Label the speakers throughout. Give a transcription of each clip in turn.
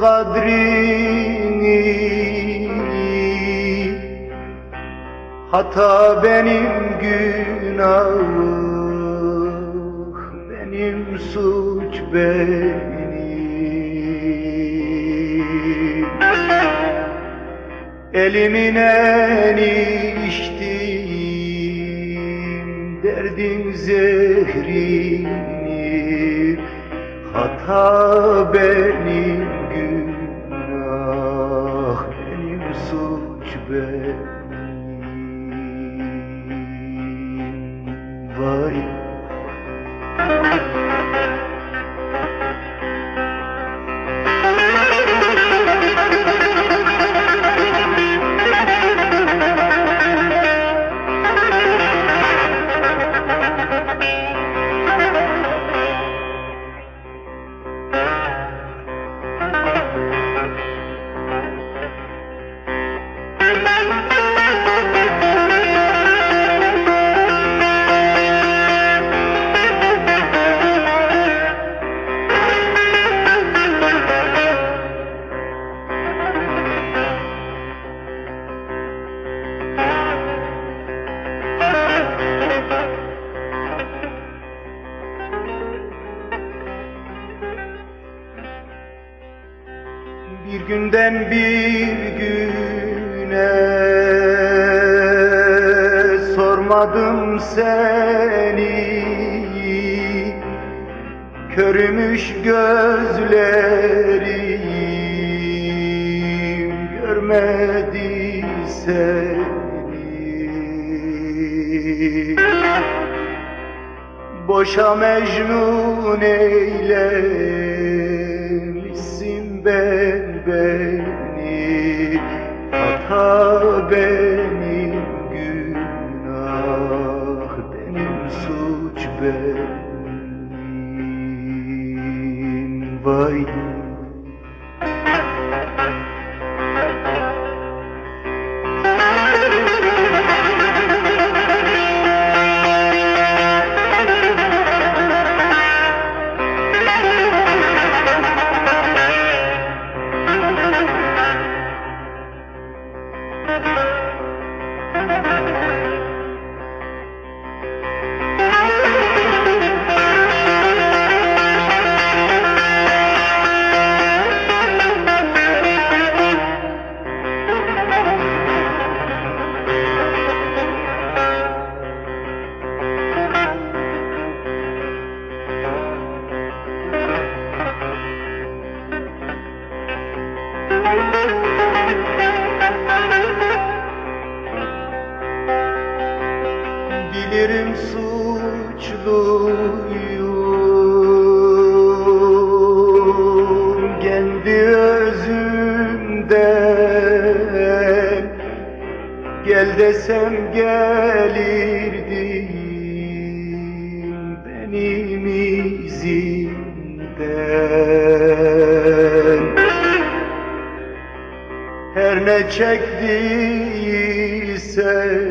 Speaker 1: kadrini. Hata benim günah Benim suç benim. Elimin en içtiğim Derdin zehrini Hata benim görmedi seni Boşa mecnun eylemişsin ben beni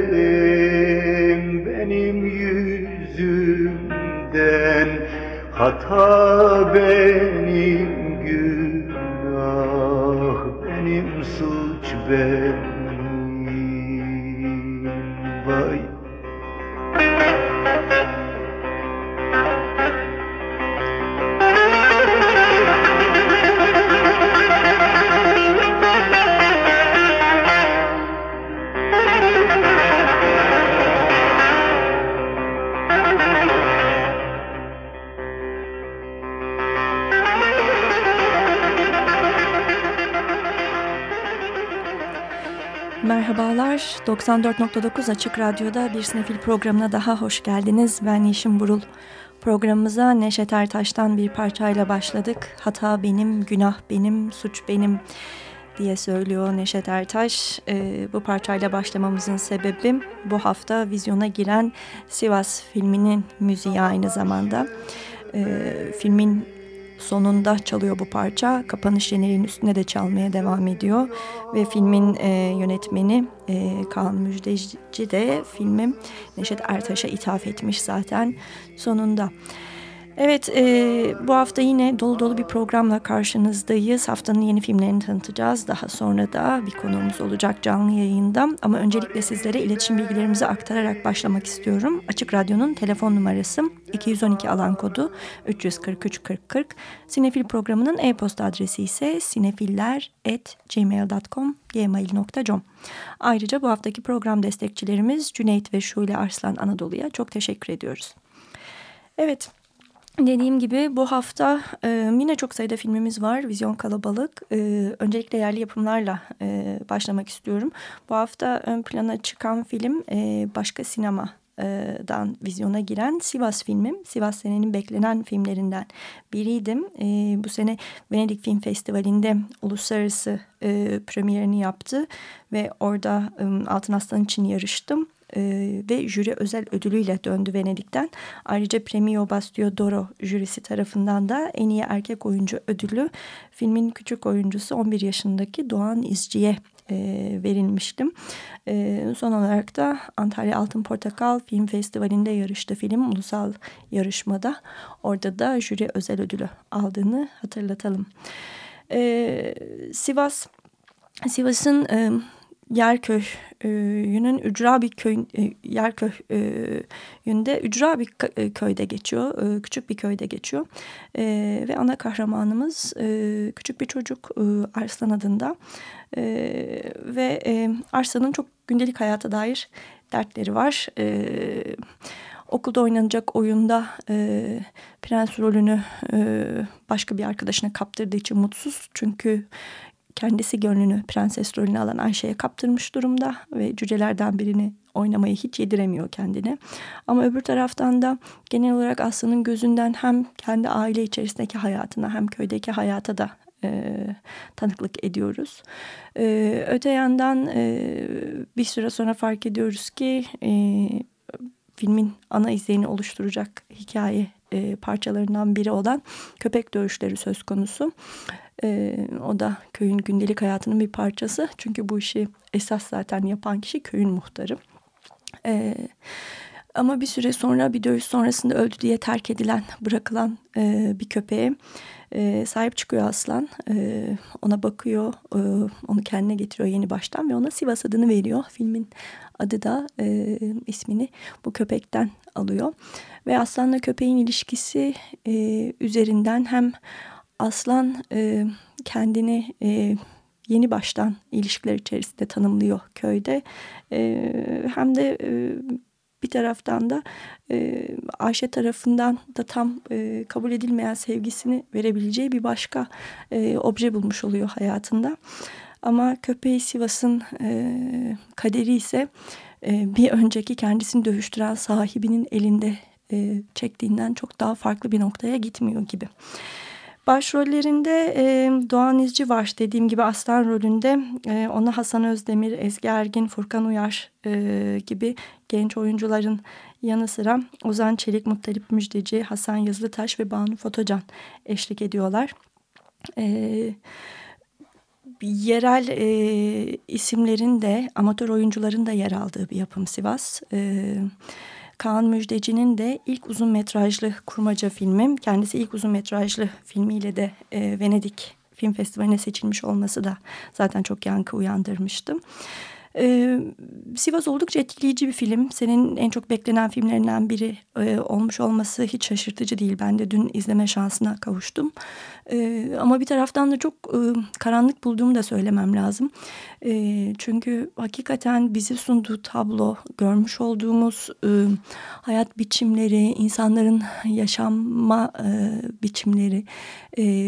Speaker 1: çektiysem benim yüzümden. Hata benim günah benim suç benim
Speaker 2: 94.9 Açık Radyo'da bir sinefil programına daha hoş geldiniz. Ben Yeşim Burul. Programımıza Neşet Ertaş'tan bir parçayla başladık. Hata benim, günah benim, suç benim diye söylüyor Neşet Ertaş. Ee, bu parçayla başlamamızın sebebi bu hafta vizyona giren Sivas filminin müziği aynı zamanda. Ee, filmin sonunda çalıyor bu parça. Kapanış jeneriğinin üstünde de çalmaya devam ediyor. Ve filmin e, yönetmeni e, Kaan Müjdeci de filmi Neşet Ertaş'a ithaf etmiş zaten sonunda. Evet e, bu hafta yine dolu dolu bir programla karşınızdayız. Haftanın yeni filmlerini tanıtacağız. Daha sonra da bir konuğumuz olacak canlı yayında. Ama öncelikle sizlere iletişim bilgilerimizi aktararak başlamak istiyorum. Açık Radyo'nun telefon numarası 212 alan kodu 343 40 40. Sinefil programının e-posta adresi ise sinefiller.gmail.com gmail.com Ayrıca bu haftaki program destekçilerimiz Cüneyt ve Şule Arslan Anadolu'ya çok teşekkür ediyoruz. Evet, Dediğim gibi bu hafta e, yine çok sayıda filmimiz var. Vizyon kalabalık. E, öncelikle yerli yapımlarla e, başlamak istiyorum. Bu hafta ön plana çıkan film e, Başka Sinema dan vizyona giren Sivas filmim. Sivas senenin beklenen filmlerinden biriydim. E, bu sene Venedik Film Festivali'nde uluslararası e, premierini yaptı ve orada e, Altın Aslan için yarıştım e, ve jüri özel ödülüyle döndü Venedik'ten. Ayrıca Premio Bastio d'Oro jürisi tarafından da en iyi erkek oyuncu ödülü filmin küçük oyuncusu 11 yaşındaki Doğan İzci'ye e, verilmiştim. E, son olarak da Antalya Altın Portakal Film Festivali'nde yarıştı film ulusal yarışmada. Orada da jüri özel ödülü aldığını hatırlatalım. E, Sivas Sivas'ın e, Yerköy'ünün ücra bir köy e, Yerköy'ünde ücra bir e, köyde geçiyor. E, küçük bir köyde geçiyor. Ve ana kahramanımız küçük bir çocuk Arslan adında. Ve Arslan'ın çok gündelik hayata dair dertleri var. Okulda oynanacak oyunda prens rolünü başka bir arkadaşına kaptırdığı için mutsuz. Çünkü kendisi gönlünü prenses rolünü alan Ayşe'ye kaptırmış durumda ve cücelerden birini oynamayı hiç yediremiyor kendine. Ama öbür taraftan da genel olarak Aslı'nın gözünden hem kendi aile içerisindeki hayatına hem köydeki hayata da e, tanıklık ediyoruz. E, öte yandan e, bir süre sonra fark ediyoruz ki e, filmin ana izleyini oluşturacak hikaye e, parçalarından biri olan köpek dövüşleri söz konusu. E, o da köyün gündelik hayatının bir parçası. Çünkü bu işi esas zaten yapan kişi köyün muhtarı. E, ama bir süre sonra bir dövüş sonrasında öldü diye terk edilen, bırakılan e, bir köpeğe e, sahip çıkıyor aslan. E, ona bakıyor, e, onu kendine getiriyor yeni baştan ve ona Sivas adını veriyor. Filmin adı da e, ismini bu köpekten alıyor. Ve aslanla köpeğin ilişkisi e, üzerinden hem aslan e, kendini e, yeni baştan ilişkiler içerisinde tanımlıyor köyde. E, hem de e, bir taraftan da e, Ayşe tarafından da tam e, kabul edilmeyen sevgisini verebileceği bir başka e, obje bulmuş oluyor hayatında. Ama köpeği Sivas'ın e, kaderi ise e, bir önceki kendisini dövüştüren sahibinin elinde e, çektiğinden çok daha farklı bir noktaya gitmiyor gibi. Başrollerinde e, Doğan İzci var dediğim gibi Aslan rolünde e, ona Hasan Özdemir, Ezgi Ergin, Furkan Uyar e, gibi genç oyuncuların yanı sıra Ozan Çelik, Muttalip Müjdeci, Hasan Yazılıtaş ve Banu Fotocan eşlik ediyorlar. Evet yerel e, isimlerin de amatör oyuncuların da yer aldığı bir yapım Sivas. E, Kaan Müjdeci'nin de ilk uzun metrajlı kurmaca filmi. Kendisi ilk uzun metrajlı filmiyle de e, Venedik Film Festivali'ne seçilmiş olması da zaten çok yankı uyandırmıştı. Sivas oldukça etkileyici bir film. Senin en çok beklenen filmlerinden biri olmuş olması hiç şaşırtıcı değil. Ben de dün izleme şansına kavuştum. Ama bir taraftan da çok karanlık bulduğumu da söylemem lazım. Çünkü hakikaten bizi sunduğu tablo, görmüş olduğumuz hayat biçimleri, insanların yaşama e, biçimleri,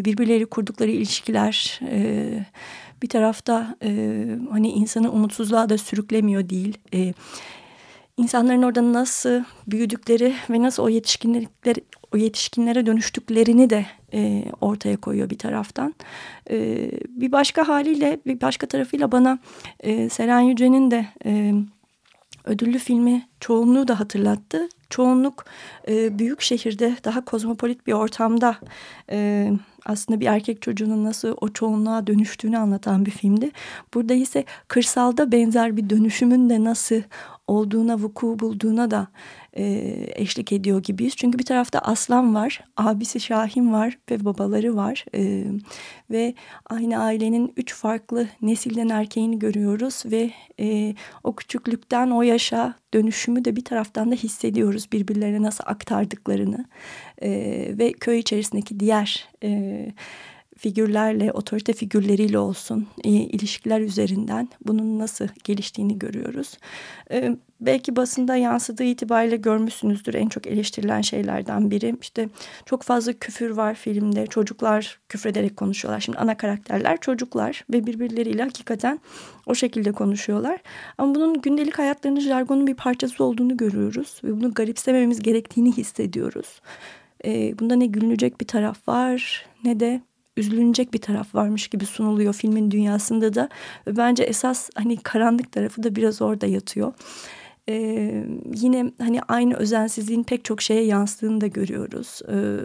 Speaker 2: birbirleri kurdukları ilişkiler... bir tarafta e, hani insanı umutsuzluğa da sürüklemiyor değil. E, insanların orada nasıl büyüdükleri ve nasıl o yetişkinlikleri o yetişkinlere dönüştüklerini de e, ortaya koyuyor bir taraftan. E, bir başka haliyle bir başka tarafıyla bana e, Seren Yüce'nin de e, ödüllü filmi çoğunluğu da hatırlattı. Çoğunluk e, büyük şehirde daha kozmopolit bir ortamda e, aslında bir erkek çocuğunun nasıl o çoğunluğa dönüştüğünü anlatan bir filmdi. Burada ise kırsalda benzer bir dönüşümün de nasıl olduğuna, vuku bulduğuna da e, eşlik ediyor gibiyiz. Çünkü bir tarafta Aslan var, abisi Şahin var ve babaları var. E, ve aynı ailenin üç farklı nesilden erkeğini görüyoruz ve e, o küçüklükten o yaşa dönüşümü de bir taraftan da hissediyoruz birbirlerine nasıl aktardıklarını e, ve köy içerisindeki diğer e, figürlerle, otorite figürleriyle olsun e, ilişkiler üzerinden bunun nasıl geliştiğini görüyoruz. E, belki basında yansıdığı itibariyle görmüşsünüzdür en çok eleştirilen şeylerden biri. İşte çok fazla küfür var filmde. Çocuklar küfrederek konuşuyorlar. Şimdi ana karakterler çocuklar ve birbirleriyle hakikaten o şekilde konuşuyorlar. Ama bunun gündelik hayatlarının jargonun bir parçası olduğunu görüyoruz ve bunu garipsememiz gerektiğini hissediyoruz. E, bunda ne gülünecek bir taraf var ne de üzülünecek bir taraf varmış gibi sunuluyor filmin dünyasında da. Ve bence esas hani karanlık tarafı da biraz orada yatıyor. Ee, yine hani aynı özensizliğin pek çok şeye yansıdığını da görüyoruz. Ee,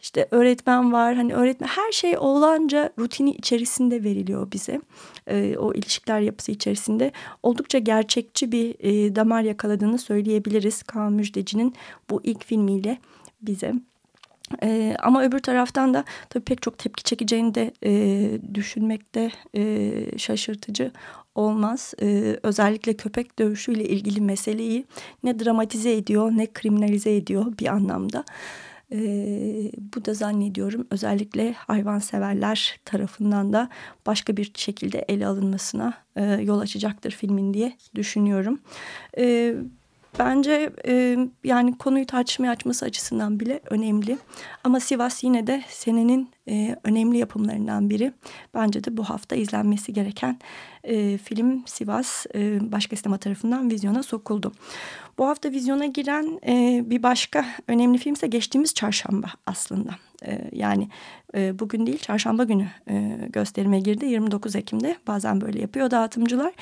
Speaker 2: işte öğretmen var hani öğretmen her şey olanca rutini içerisinde veriliyor bize. Ee, o ilişkiler yapısı içerisinde oldukça gerçekçi bir e, damar yakaladığını söyleyebiliriz Kaan Müjdeci'nin bu ilk filmiyle bize. E, ama öbür taraftan da tabii pek çok tepki çekeceğini de e, düşünmekte e, şaşırtıcı olmaz. E, özellikle köpek dövüşüyle ilgili meseleyi ne dramatize ediyor ne kriminalize ediyor bir anlamda. E, bu da zannediyorum özellikle hayvanseverler tarafından da başka bir şekilde ele alınmasına e, yol açacaktır filmin diye düşünüyorum. E, Bence e, yani konuyu tartışmaya açması açısından bile önemli. Ama Sivas yine de senenin e, önemli yapımlarından biri. Bence de bu hafta izlenmesi gereken e, film Sivas e, başka sinema tarafından vizyona sokuldu. Bu hafta vizyona giren e, bir başka önemli film ise geçtiğimiz çarşamba aslında. E, yani e, bugün değil çarşamba günü e, gösterime girdi 29 Ekim'de. Bazen böyle yapıyor dağıtımcılar.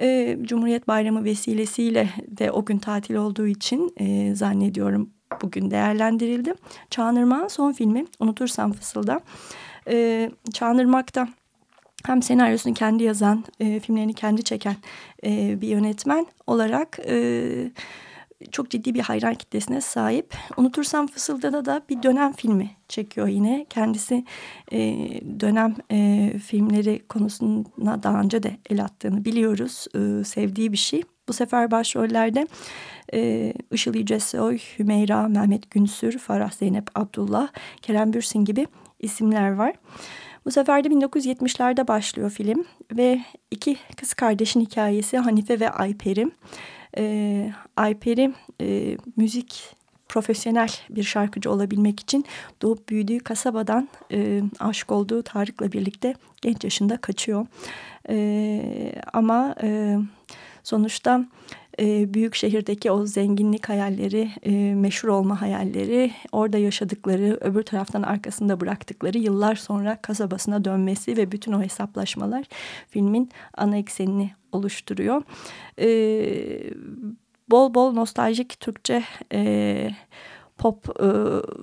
Speaker 2: E, Cumhuriyet Bayramı vesilesiyle de o gün tatil olduğu için e, zannediyorum bugün değerlendirildi. Çağınırmak'ın son filmi Unutursam Fısılda. E, Çağınırmak'ta hem senaryosunu kendi yazan, filmlerini kendi çeken bir yönetmen olarak... E, çok ciddi bir hayran kitlesine sahip. Unutursam Fısılda'da da bir dönem filmi çekiyor yine. Kendisi e, dönem e, filmleri konusuna daha önce de el attığını biliyoruz. E, sevdiği bir şey. Bu sefer başrollerde e, Işıl Yücesoy, Hümeyra, Mehmet Günsür, Farah Zeynep Abdullah, Kerem Bürsin gibi isimler var. Bu sefer de 1970'lerde başlıyor film ve iki kız kardeşin hikayesi Hanife ve Ayper'im. E, Ayper'i e, müzik profesyonel bir şarkıcı olabilmek için doğup büyüdüğü kasabadan e, aşık olduğu Tarık'la birlikte genç yaşında kaçıyor. E, ama e, sonuçta e, büyük şehirdeki o zenginlik hayalleri, e, meşhur olma hayalleri, orada yaşadıkları, öbür taraftan arkasında bıraktıkları yıllar sonra kasabasına dönmesi ve bütün o hesaplaşmalar filmin ana eksenini oluşturuyor. E, bol bol nostaljik Türkçe e, pop e,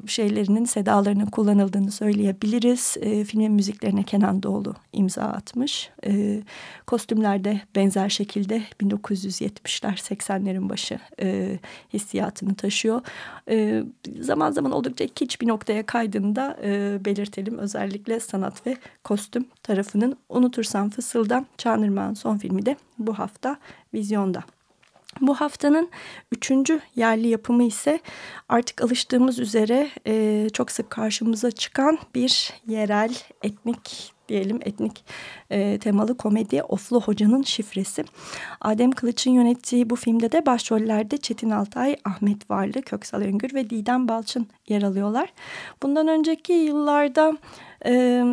Speaker 2: şeylerinin sedalarının kullanıldığını söyleyebiliriz. E, filmin müziklerine Kenan Doğulu imza atmış. E, kostümlerde benzer şekilde 1970'ler 80'lerin başı e, hissiyatını taşıyor. E, zaman zaman oldukça kiç bir noktaya kaydığında e, belirtelim. Özellikle sanat ve kostüm tarafının Unutursam Fısılda Çağınırman son filmi de bu hafta vizyonda. Bu haftanın üçüncü yerli yapımı ise artık alıştığımız üzere e, çok sık karşımıza çıkan bir yerel etnik diyelim etnik e, temalı komedi Oflu Hoca'nın şifresi. Adem Kılıç'ın yönettiği bu filmde de başrollerde Çetin Altay, Ahmet Varlı, Köksal Öngür ve Didem Balçın yer alıyorlar. Bundan önceki yıllarda e,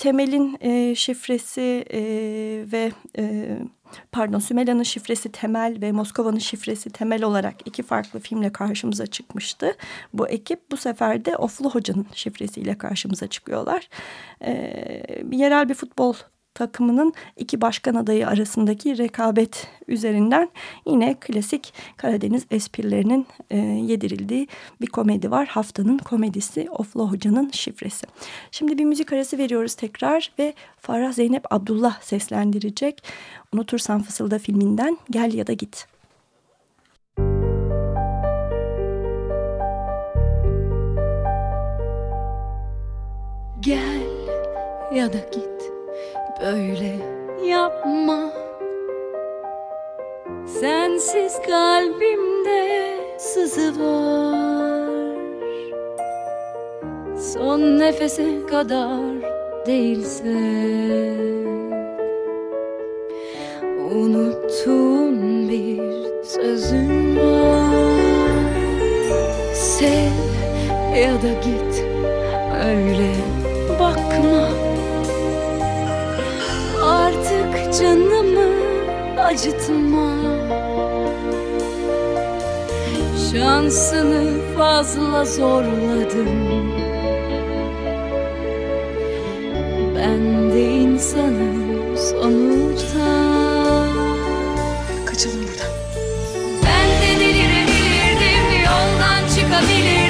Speaker 2: Temel'in e, şifresi e, ve... E, pardon Sümela'nın şifresi temel ve Moskova'nın şifresi temel olarak iki farklı filmle karşımıza çıkmıştı. Bu ekip bu sefer de Oflu Hoca'nın şifresiyle karşımıza çıkıyorlar. Ee, yerel bir futbol takımının iki başkan adayı arasındaki rekabet üzerinden yine klasik Karadeniz esprilerinin e, yedirildiği bir komedi var. Haftanın komedisi Oflo Hoca'nın şifresi. Şimdi bir müzik arası veriyoruz tekrar ve Farah Zeynep Abdullah seslendirecek. Unutursan Fısılda filminden Gel ya da Git.
Speaker 3: Gel ya da git böyle yapma. Sensiz kalbimde sızı var. Son nefese kadar değilse Unuttuğun bir sözün var. Sev ya da git öyle bakma canımı acıtma. Şansını fazla zorladım. Ben de insanım sonuçta.
Speaker 4: Kaçalım buradan.
Speaker 3: Ben de delirebilirdim Yoldan çıkabilirdim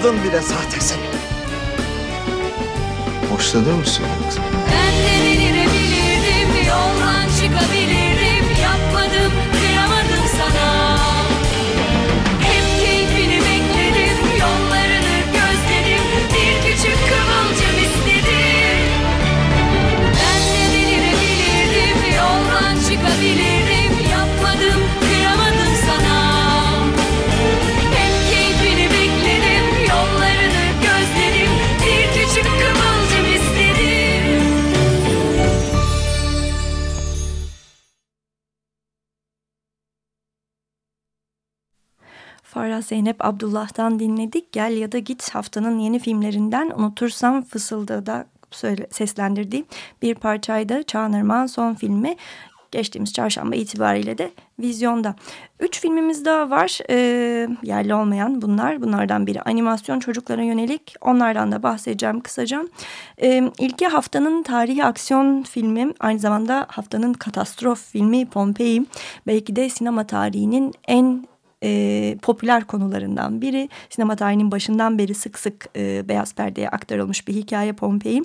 Speaker 4: Adın bile sahte senin. Hoşlanıyor musun yoksa?
Speaker 2: Farah Zeynep Abdullah'tan dinledik. Gel ya da git haftanın yeni filmlerinden Unutursam Fısılda'da seslendirdiği bir parçaydı. Çağınırman son filmi geçtiğimiz çarşamba itibariyle de vizyonda. Üç filmimiz daha var ee, yerli olmayan bunlar. Bunlardan biri animasyon çocuklara yönelik onlardan da bahsedeceğim kısaca. Ee, ilki haftanın tarihi aksiyon filmi aynı zamanda haftanın katastrof filmi Pompei. Belki de sinema tarihinin en e, popüler konularından biri. Sinema tarihinin başından beri sık sık e, beyaz perdeye aktarılmış bir hikaye Pompei.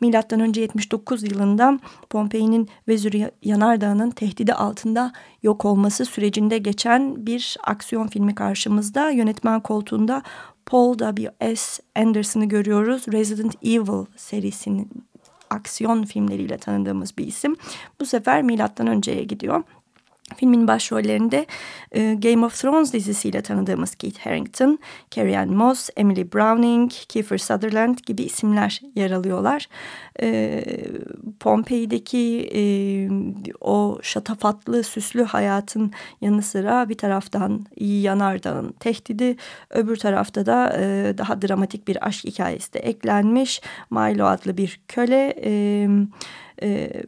Speaker 2: Milattan önce 79 yılında Pompei'nin Vezüv Yanardağı'nın tehdidi altında yok olması sürecinde geçen bir aksiyon filmi karşımızda. Yönetmen koltuğunda Paul W.S. Anderson'ı görüyoruz. Resident Evil serisinin aksiyon filmleriyle tanıdığımız bir isim. Bu sefer milattan önceye gidiyor. Filmin başrollerinde e, Game of Thrones dizisiyle tanıdığımız Kit Harington, Carrie Ann Moss, Emily Browning, Kiefer Sutherland gibi isimler yer alıyorlar. E, Pompei'deki e, o şatafatlı, süslü hayatın yanı sıra bir taraftan Yanardağ'ın tehdidi, öbür tarafta da e, daha dramatik bir aşk hikayesi de eklenmiş. Milo adlı bir köle... E, e,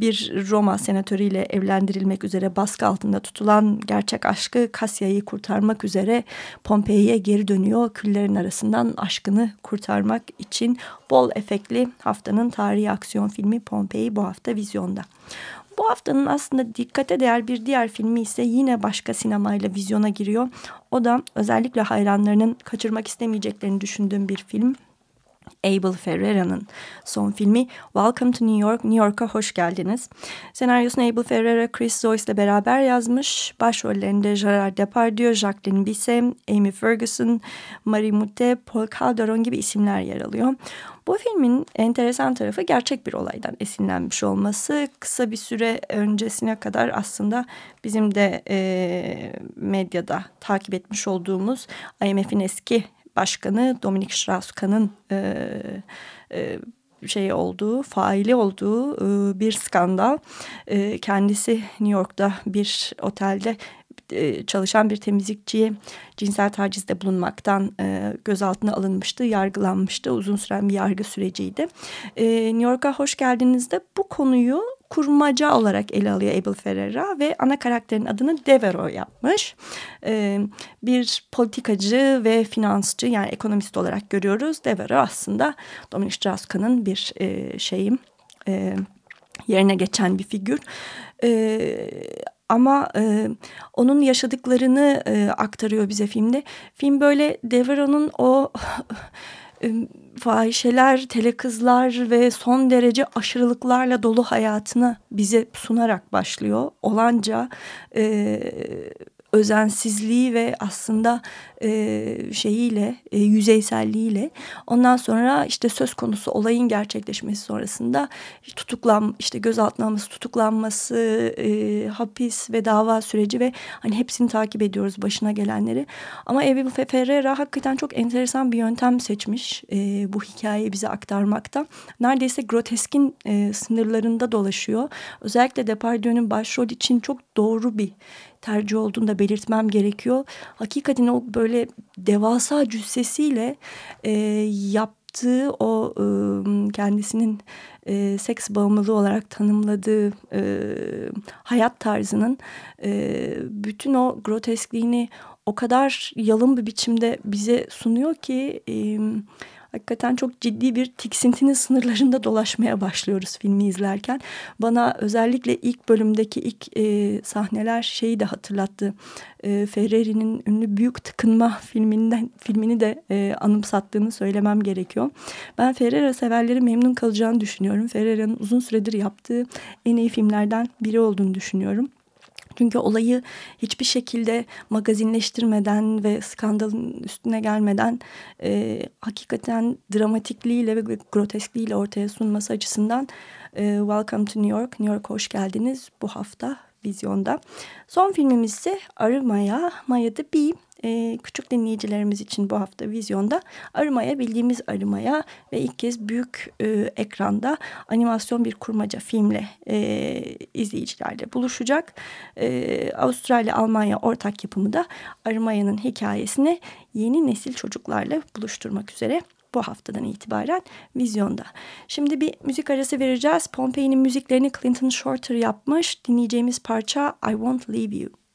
Speaker 2: bir Roma senatörüyle evlendirilmek üzere baskı altında tutulan gerçek aşkı Kasya'yı kurtarmak üzere Pompei'ye geri dönüyor. Küllerin arasından aşkını kurtarmak için bol efektli haftanın tarihi aksiyon filmi Pompei bu hafta vizyonda. Bu haftanın aslında dikkate değer bir diğer filmi ise yine başka sinemayla vizyona giriyor. O da özellikle hayranlarının kaçırmak istemeyeceklerini düşündüğüm bir film. Abel Ferrera'nın son filmi Welcome to New York, New York'a hoş geldiniz. Senaryosunu Abel Ferrera, Chris Zoyce ile beraber yazmış. Başrollerinde Gerard Depardieu, Jacqueline Bisset, Amy Ferguson, Marie Mutte, Paul Calderon gibi isimler yer alıyor. Bu filmin enteresan tarafı gerçek bir olaydan esinlenmiş olması. Kısa bir süre öncesine kadar aslında bizim de e, medyada takip etmiş olduğumuz IMF'in eski Başkanı Dominik Strauss-Kahn'ın e, e, şey olduğu, faili olduğu e, bir skandal. E, kendisi New York'ta bir otelde e, çalışan bir temizlikçiye cinsel tacizde bulunmaktan e, gözaltına alınmıştı, yargılanmıştı. Uzun süren bir yargı süreciydi. E, New York'a hoş geldiniğinizde bu konuyu kurmaca olarak ele alıyor Abel Ferreira ve ana karakterin adını Devero yapmış. Ee, bir politikacı ve finansçı yani ekonomist olarak görüyoruz. Devero aslında Dominic Strauss-Kahn'ın bir e, şeyim e, yerine geçen bir figür. E, ama e, onun yaşadıklarını e, aktarıyor bize filmde. Film böyle Devero'nun o fahişeler, telekızlar ve son derece aşırılıklarla dolu hayatını bize sunarak başlıyor. Olanca e, özensizliği ve aslında e, şeyiyle e, yüzeyselliğiyle. Ondan sonra işte söz konusu olayın gerçekleşmesi sonrasında tutuklan işte gözaltına alması tutuklanması e, hapis ve dava süreci ve hani hepsini takip ediyoruz başına gelenleri. Ama Evi Ferreira hakikaten çok enteresan bir yöntem seçmiş e, bu hikayeyi bize aktarmakta. Neredeyse groteskin e, sınırlarında dolaşıyor. Özellikle Depardieu'nun başrol için çok doğru bir tercih olduğunu da belirtmem gerekiyor. Hakikaten o böyle devasa cüssesiyle e, yaptığı o e, kendisinin e, seks bağımlılığı olarak tanımladığı e, hayat tarzının e, bütün o groteskliğini o kadar yalın bir biçimde bize sunuyor ki... E, hakikaten çok ciddi bir tiksintinin sınırlarında dolaşmaya başlıyoruz filmi izlerken. Bana özellikle ilk bölümdeki ilk e, sahneler şeyi de hatırlattı. E, Ferreri'nin ünlü Büyük Tıkınma filminden filmini de e, anımsattığını söylemem gerekiyor. Ben Ferrera severleri memnun kalacağını düşünüyorum. Ferrera'nın uzun süredir yaptığı en iyi filmlerden biri olduğunu düşünüyorum. Çünkü olayı hiçbir şekilde magazinleştirmeden ve skandalın üstüne gelmeden e, hakikaten dramatikliğiyle ve groteskliğiyle ortaya sunması açısından e, Welcome to New York, New York hoş geldiniz. Bu hafta vizyonda. Son filmimiz ise Arı Maya, Maya the Bee e, küçük dinleyicilerimiz için bu hafta vizyonda Arımaya bildiğimiz Arımaya ve ilk kez büyük e, ekranda animasyon bir kurmaca filmle e, izleyicilerle buluşacak. E, Avustralya-Almanya ortak yapımı da Arımaya'nın hikayesini yeni nesil çocuklarla buluşturmak üzere bu haftadan itibaren vizyonda. Şimdi bir müzik arası vereceğiz. Pompei'nin müziklerini Clinton Shorter yapmış. Dinleyeceğimiz parça I Won't Leave You.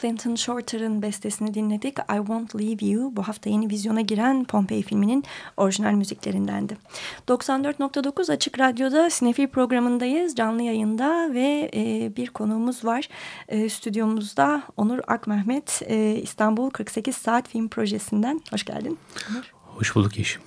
Speaker 2: Clinton Shorter'ın bestesini dinledik. I Won't Leave You bu hafta yeni vizyona giren Pompei filminin orijinal müziklerindendi. 94.9 Açık Radyo'da Sinefil programındayız. Canlı yayında ve e, bir konuğumuz var. E, stüdyomuzda Onur Akmehmet e, İstanbul 48 Saat Film Projesi'nden. Hoş geldin.
Speaker 5: Hoş bulduk Yeşim.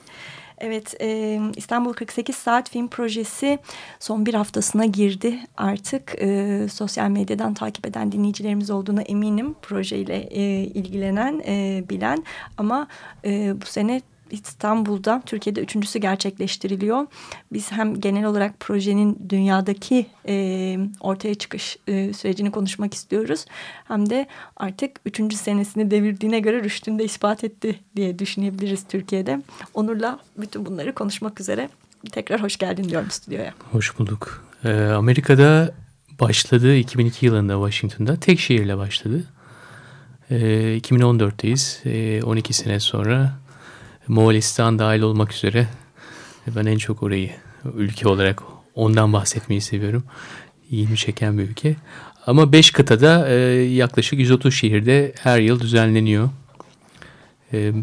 Speaker 2: Evet, e, İstanbul 48 Saat Film Projesi son bir haftasına girdi artık. E, sosyal medyadan takip eden dinleyicilerimiz olduğuna eminim projeyle e, ilgilenen, e, bilen. Ama e, bu sene İstanbul'da Türkiye'de üçüncüsü gerçekleştiriliyor. Biz hem genel olarak projenin dünyadaki e, ortaya çıkış e, sürecini konuşmak istiyoruz. Hem de artık üçüncü senesini devirdiğine göre rüştünü de ispat etti diye düşünebiliriz Türkiye'de. Onur'la bütün bunları konuşmak üzere tekrar hoş geldin diyorum stüdyoya.
Speaker 5: Hoş bulduk. Ee, Amerika'da başladı 2002 yılında Washington'da tek şehirle başladı. Ee, 2014'teyiz. Ee, 12 sene sonra Moğolistan dahil olmak üzere ben en çok orayı ülke olarak ondan bahsetmeyi seviyorum. İlgimi çeken bir ülke. Ama 5 kıtada e, yaklaşık 130 şehirde her yıl düzenleniyor. E,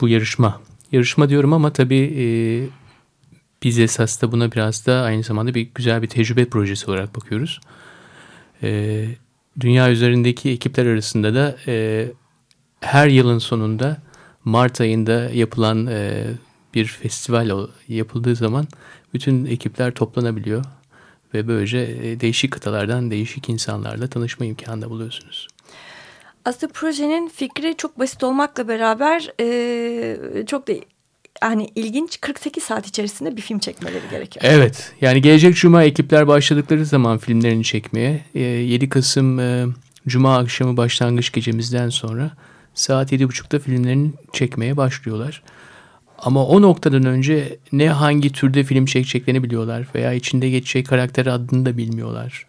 Speaker 5: bu yarışma. Yarışma diyorum ama tabii e, biz esas da buna biraz da aynı zamanda bir güzel bir tecrübe projesi olarak bakıyoruz. Dünya üzerindeki ekipler arasında da her yılın sonunda Mart ayında yapılan e, bir festival yapıldığı zaman bütün ekipler toplanabiliyor ve böylece e, değişik kıtalardan değişik insanlarla tanışma imkanı da buluyorsunuz.
Speaker 2: Aslında projenin fikri çok basit olmakla beraber e, çok da yani ilginç 48 saat içerisinde bir film çekmeleri gerekiyor.
Speaker 5: Evet yani gelecek cuma ekipler başladıkları zaman filmlerini çekmeye e, 7 Kasım e, cuma akşamı başlangıç gecemizden sonra saat 7.30'da filmlerini çekmeye başlıyorlar. Ama o noktadan önce ne hangi türde film çekeceklerini biliyorlar veya içinde geçecek karakter adını da bilmiyorlar.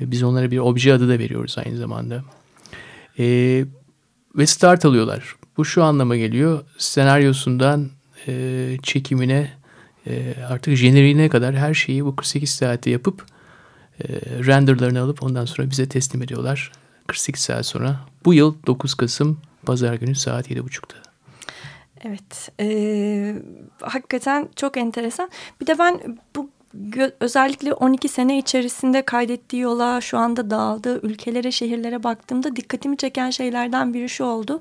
Speaker 5: E, biz onlara bir obje adı da veriyoruz aynı zamanda. E, ve start alıyorlar. Bu şu anlama geliyor. Senaryosundan e, çekimine e, artık jeneriğine kadar her şeyi bu 48 saatte yapıp e, renderlarını alıp ondan sonra bize teslim ediyorlar. 48 saat sonra bu yıl 9 Kasım Pazar günü saat 7.30'da.
Speaker 2: Evet, e, hakikaten çok enteresan. Bir de ben bu özellikle 12 sene içerisinde kaydettiği yola şu anda dağıldığı ülkelere, şehirlere baktığımda dikkatimi çeken şeylerden biri şu oldu.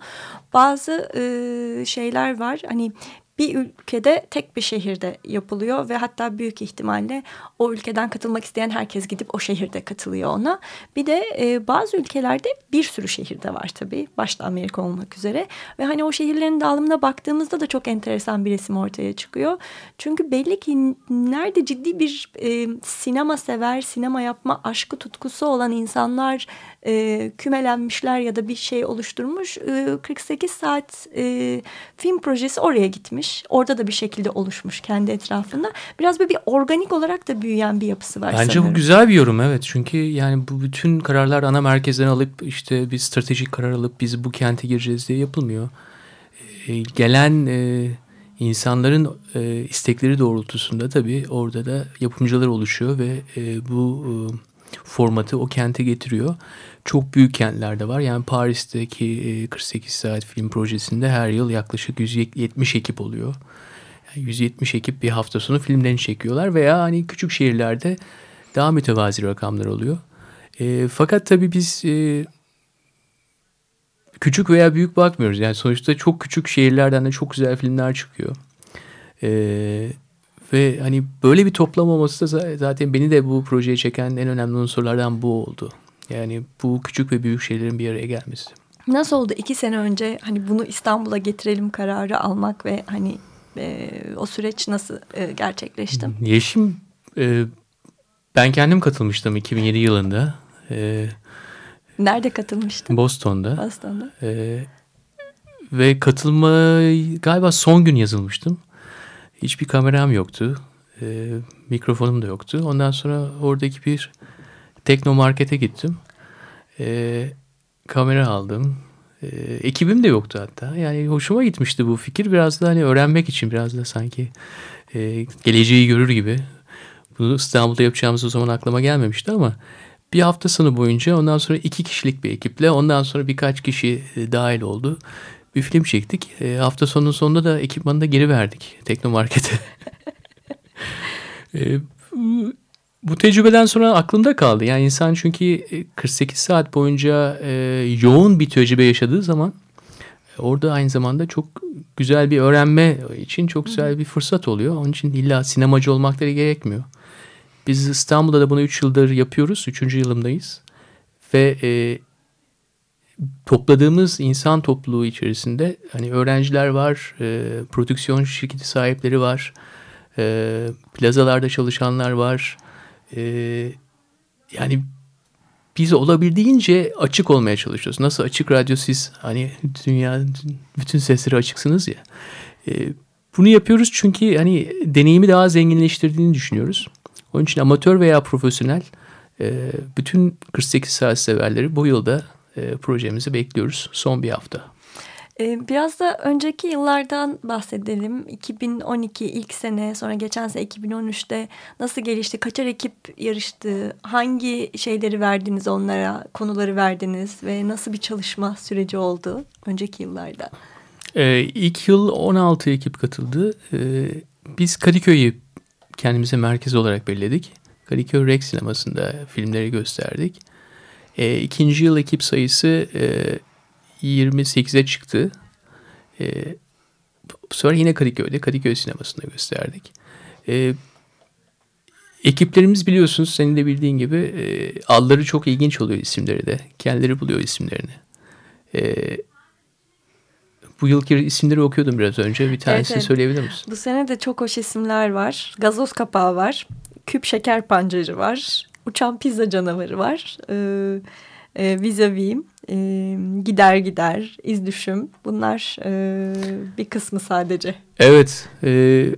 Speaker 2: Bazı e, şeyler var hani bir ülkede tek bir şehirde yapılıyor ve hatta büyük ihtimalle o ülkeden katılmak isteyen herkes gidip o şehirde katılıyor ona. Bir de e, bazı ülkelerde bir sürü şehirde var tabii başta Amerika olmak üzere ve hani o şehirlerin dağılımına baktığımızda da çok enteresan bir resim ortaya çıkıyor. Çünkü belli ki nerede ciddi bir e, sinema sever, sinema yapma aşkı tutkusu olan insanlar e, kümelenmişler ya da bir şey oluşturmuş. E, 48 saat e, film projesi oraya gitmiş. Orada da bir şekilde oluşmuş kendi etrafında. Biraz böyle bir organik olarak da büyüyen bir yapısı var
Speaker 5: Bence
Speaker 2: sanırım.
Speaker 5: bu güzel bir yorum evet. Çünkü yani bu bütün kararlar ana merkezden alıp işte bir stratejik karar alıp biz bu kente gireceğiz diye yapılmıyor. E, gelen e, insanların e, istekleri doğrultusunda tabii orada da yapımcılar oluşuyor ve e, bu e, formatı o kente getiriyor. Çok büyük kentlerde var. Yani Paris'teki 48 saat film projesinde her yıl yaklaşık 170 ekip oluyor. Yani 170 ekip bir hafta sonu filmlerini çekiyorlar veya hani küçük şehirlerde daha mütevazi rakamlar oluyor. E, fakat tabii biz e, küçük veya büyük bakmıyoruz. Yani sonuçta çok küçük şehirlerden de çok güzel filmler çıkıyor. E, ve hani böyle bir toplam olması da zaten beni de bu projeye çeken en önemli unsurlardan bu oldu. Yani bu küçük ve büyük şeylerin bir araya gelmesi.
Speaker 2: Nasıl oldu iki sene önce hani bunu İstanbul'a getirelim kararı almak ve hani e, o süreç nasıl e, gerçekleşti?
Speaker 5: Yeşim e, ben kendim katılmıştım 2007 yılında. E,
Speaker 2: Nerede katılmıştın?
Speaker 5: Boston'da.
Speaker 2: Boston'da.
Speaker 5: E, ve katılma galiba son gün yazılmıştım. Hiçbir kameram yoktu. E, mikrofonum da yoktu. Ondan sonra oradaki bir tekno markete gittim. E, kamera aldım. E, ekibim de yoktu hatta. Yani hoşuma gitmişti bu fikir. Biraz da hani öğrenmek için biraz da sanki e, geleceği görür gibi. Bunu İstanbul'da yapacağımız o zaman aklıma gelmemişti ama bir hafta sonu boyunca ondan sonra iki kişilik bir ekiple ondan sonra birkaç kişi e, dahil oldu. Bir film çektik. E, hafta sonunun sonunda da ekipmanı da geri verdik Teknomarket'e. e, bu, bu tecrübeden sonra aklımda kaldı. Yani insan çünkü 48 saat boyunca e, yoğun bir tecrübe yaşadığı zaman e, orada aynı zamanda çok güzel bir öğrenme için çok güzel bir fırsat oluyor. Onun için illa sinemacı olmak da gerekmiyor. Biz İstanbul'da da bunu 3 yıldır yapıyoruz. 3. yılımdayız. Ve e, topladığımız insan topluluğu içerisinde hani öğrenciler var, e, prodüksiyon şirketi sahipleri var, e, plazalarda çalışanlar var. E, yani biz olabildiğince açık olmaya çalışıyoruz. Nasıl açık radyo siz hani dünya bütün sesleri açıksınız ya. E, bunu yapıyoruz çünkü hani deneyimi daha zenginleştirdiğini düşünüyoruz. Onun için amatör veya profesyonel e, bütün 48 saat severleri bu yılda e, projemizi bekliyoruz. Son bir hafta.
Speaker 2: E, biraz da önceki yıllardan bahsedelim. 2012 ilk sene sonra geçen sene 2013'te nasıl gelişti? Kaçar ekip yarıştı? Hangi şeyleri verdiniz onlara? Konuları verdiniz ve nasıl bir çalışma süreci oldu önceki yıllarda?
Speaker 5: Ee, ilk yıl 16 ekip katıldı. Ee, biz Kadıköy'ü kendimize merkez olarak belirledik. Kadıköy Rex sinemasında filmleri gösterdik. E, ikinci yıl ekip sayısı e, 28'e çıktı. E, sonra yine Kadıköy'de, Kadıköy sinemasında gösterdik. E, ekiplerimiz biliyorsunuz senin de bildiğin gibi e, adları çok ilginç oluyor isimleri de. Kendileri buluyor isimlerini. E, bu yılki isimleri okuyordum biraz önce. Bir tanesini evet, evet. söyleyebilir misin?
Speaker 2: Bu sene de çok hoş isimler var. Gazoz kapağı var. Küp şeker pancarı var. Uçan pizza canavarı var. Ee, e, vizavim, e, gider gider, iz düşüm. Bunlar e, bir kısmı sadece.
Speaker 5: Evet. E,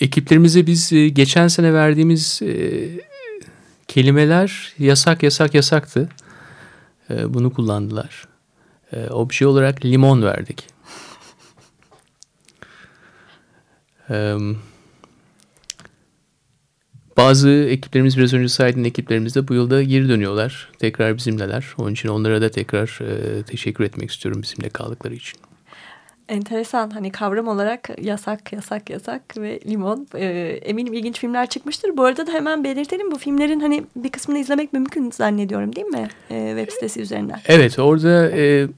Speaker 5: ekiplerimize biz e, geçen sene verdiğimiz e, kelimeler yasak yasak yasaktı. E, bunu kullandılar e, obje olarak limon verdik. E, bazı ekiplerimiz biraz önce saydığın ekiplerimiz de bu yılda geri dönüyorlar. Tekrar bizimleler. Onun için onlara da tekrar e, teşekkür etmek istiyorum bizimle kaldıkları için
Speaker 2: enteresan hani kavram olarak yasak yasak yasak ve limon e, eminim ilginç filmler çıkmıştır. Bu arada da hemen belirtelim bu filmlerin hani bir kısmını izlemek mümkün zannediyorum değil mi e, web sitesi üzerinden?
Speaker 5: Evet orada e,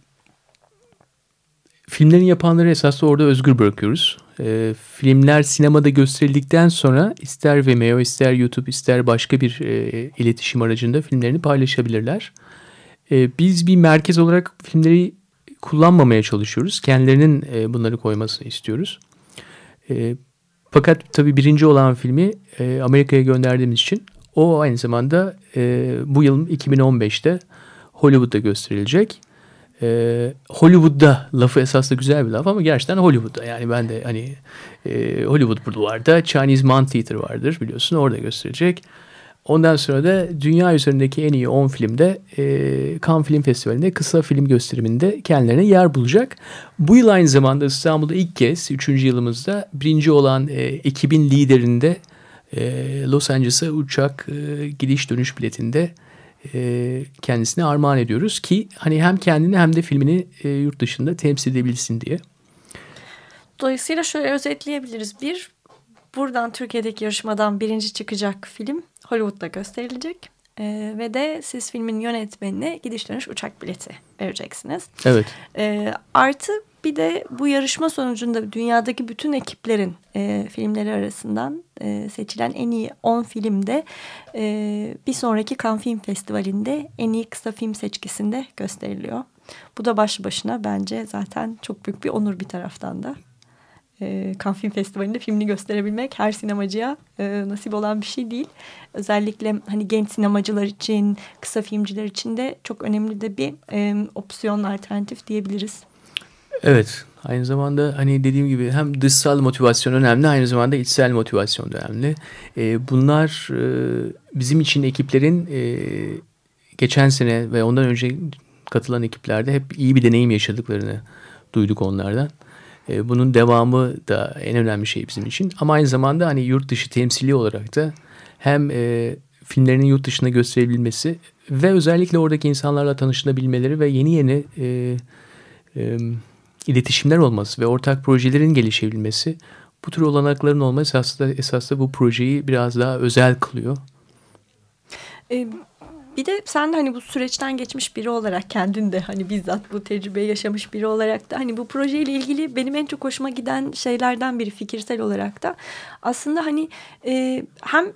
Speaker 5: filmlerin yapanları esasında orada özgür bırakıyoruz. E, filmler sinemada gösterildikten sonra ister Vimeo ister YouTube ister başka bir e, iletişim aracında filmlerini paylaşabilirler. E, biz bir merkez olarak filmleri kullanmamaya çalışıyoruz. Kendilerinin e, bunları koymasını istiyoruz. E, fakat tabii birinci olan filmi e, Amerika'ya gönderdiğimiz için o aynı zamanda e, bu yıl 2015'te Hollywood'da gösterilecek e, Hollywood'da lafı esasında güzel bir laf ama gerçekten Hollywood'da yani ben de hani e, Hollywood Boulevard'da Chinese Man Theater vardır biliyorsun orada gösterecek. Ondan sonra da dünya üzerindeki en iyi 10 filmde e, Cannes Film Festivali'nde kısa film gösteriminde kendilerine yer bulacak. Bu yıl aynı zamanda İstanbul'da ilk kez 3. yılımızda birinci olan e, ekibin liderinde e, Los Angeles'a uçak e, gidiş dönüş biletinde e, kendisine armağan ediyoruz ki hani hem kendini hem de filmini e, yurt dışında temsil edebilsin diye.
Speaker 2: Dolayısıyla şöyle özetleyebiliriz. Bir, buradan Türkiye'deki yarışmadan birinci çıkacak film Hollywood'da gösterilecek. Ee, ve de siz filmin yönetmenine gidiş dönüş uçak bileti vereceksiniz.
Speaker 5: Evet.
Speaker 2: Ee, artı bir de bu yarışma sonucunda dünyadaki bütün ekiplerin e, filmleri arasından e, seçilen en iyi 10 filmde e, bir sonraki Cannes Film Festivali'nde en iyi kısa film seçkisinde gösteriliyor. Bu da başlı başına bence zaten çok büyük bir onur bir taraftan da. E, Cannes Film Festivali'nde filmini gösterebilmek her sinemacıya e, nasip olan bir şey değil. Özellikle hani genç sinemacılar için, kısa filmciler için de çok önemli de bir e, opsiyon alternatif diyebiliriz.
Speaker 5: Evet. Aynı zamanda hani dediğim gibi hem dışsal motivasyon önemli aynı zamanda içsel motivasyon da önemli. E, bunlar e, bizim için ekiplerin e, geçen sene ve ondan önce katılan ekiplerde hep iyi bir deneyim yaşadıklarını duyduk onlardan. E, bunun devamı da en önemli şey bizim için. Ama aynı zamanda hani yurt dışı temsili olarak da hem e, filmlerinin yurt dışında gösterebilmesi ve özellikle oradaki insanlarla tanışılabilmeleri ve yeni yeni e, e, iletişimler olması ve ortak projelerin gelişebilmesi bu tür olanakların olması aslında esas da bu projeyi biraz daha özel kılıyor.
Speaker 2: E, bir de sen de hani bu süreçten geçmiş biri olarak kendin de hani bizzat bu tecrübeyi yaşamış biri olarak da hani bu projeyle ilgili benim en çok hoşuma giden şeylerden biri fikirsel olarak da aslında hani e, hem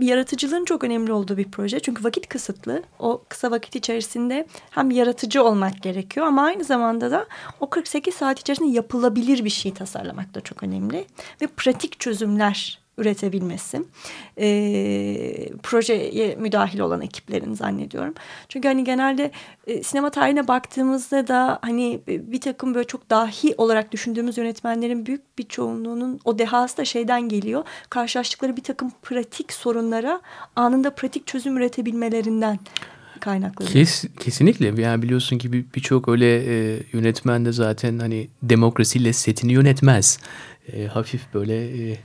Speaker 2: bir yaratıcılığın çok önemli olduğu bir proje. Çünkü vakit kısıtlı. O kısa vakit içerisinde hem yaratıcı olmak gerekiyor ama aynı zamanda da o 48 saat içerisinde yapılabilir bir şey tasarlamak da çok önemli. Ve pratik çözümler üretebilmesi. E, projeye müdahil olan ekiplerin zannediyorum. Çünkü hani genelde e, sinema tarihine baktığımızda da hani bir takım böyle çok dahi olarak düşündüğümüz yönetmenlerin büyük bir çoğunluğunun o dehası da şeyden geliyor. Karşılaştıkları bir takım pratik sorunlara anında pratik çözüm üretebilmelerinden kaynaklanıyor.
Speaker 5: Kes, kesinlikle. Yani biliyorsun ki birçok bir öyle e, yönetmen de zaten hani demokrasiyle setini yönetmez. E, hafif böyle e,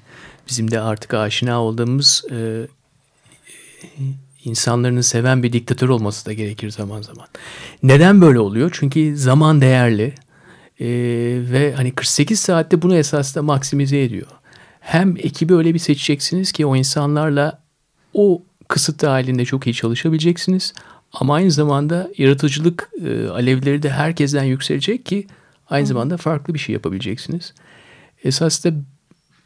Speaker 5: bizim de artık aşina olduğumuz e, insanlarını seven bir diktatör olması da gerekir zaman zaman. Neden böyle oluyor? Çünkü zaman değerli e, ve hani 48 saatte bunu esasında maksimize ediyor. Hem ekibi öyle bir seçeceksiniz ki o insanlarla o kısıt halinde çok iyi çalışabileceksiniz. Ama aynı zamanda yaratıcılık e, alevleri de herkesten yükselecek ki aynı zamanda farklı bir şey yapabileceksiniz. Esas da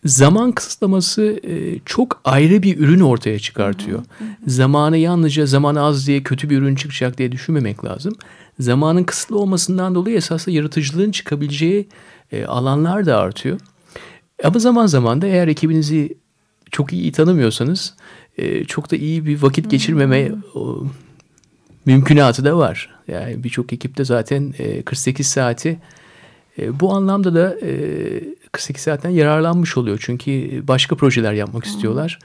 Speaker 5: zaman kısıtlaması e, çok ayrı bir ürün ortaya çıkartıyor. Zamanı yalnızca zaman az diye kötü bir ürün çıkacak diye düşünmemek lazım. Zamanın kısıtlı olmasından dolayı esasında yaratıcılığın çıkabileceği e, alanlar da artıyor. Ama zaman zaman da eğer ekibinizi çok iyi tanımıyorsanız e, çok da iyi bir vakit geçirmeme mümkünatı da var. Yani birçok ekipte zaten 48 saati bu anlamda da 48 saatten yararlanmış oluyor. Çünkü başka projeler yapmak istiyorlar.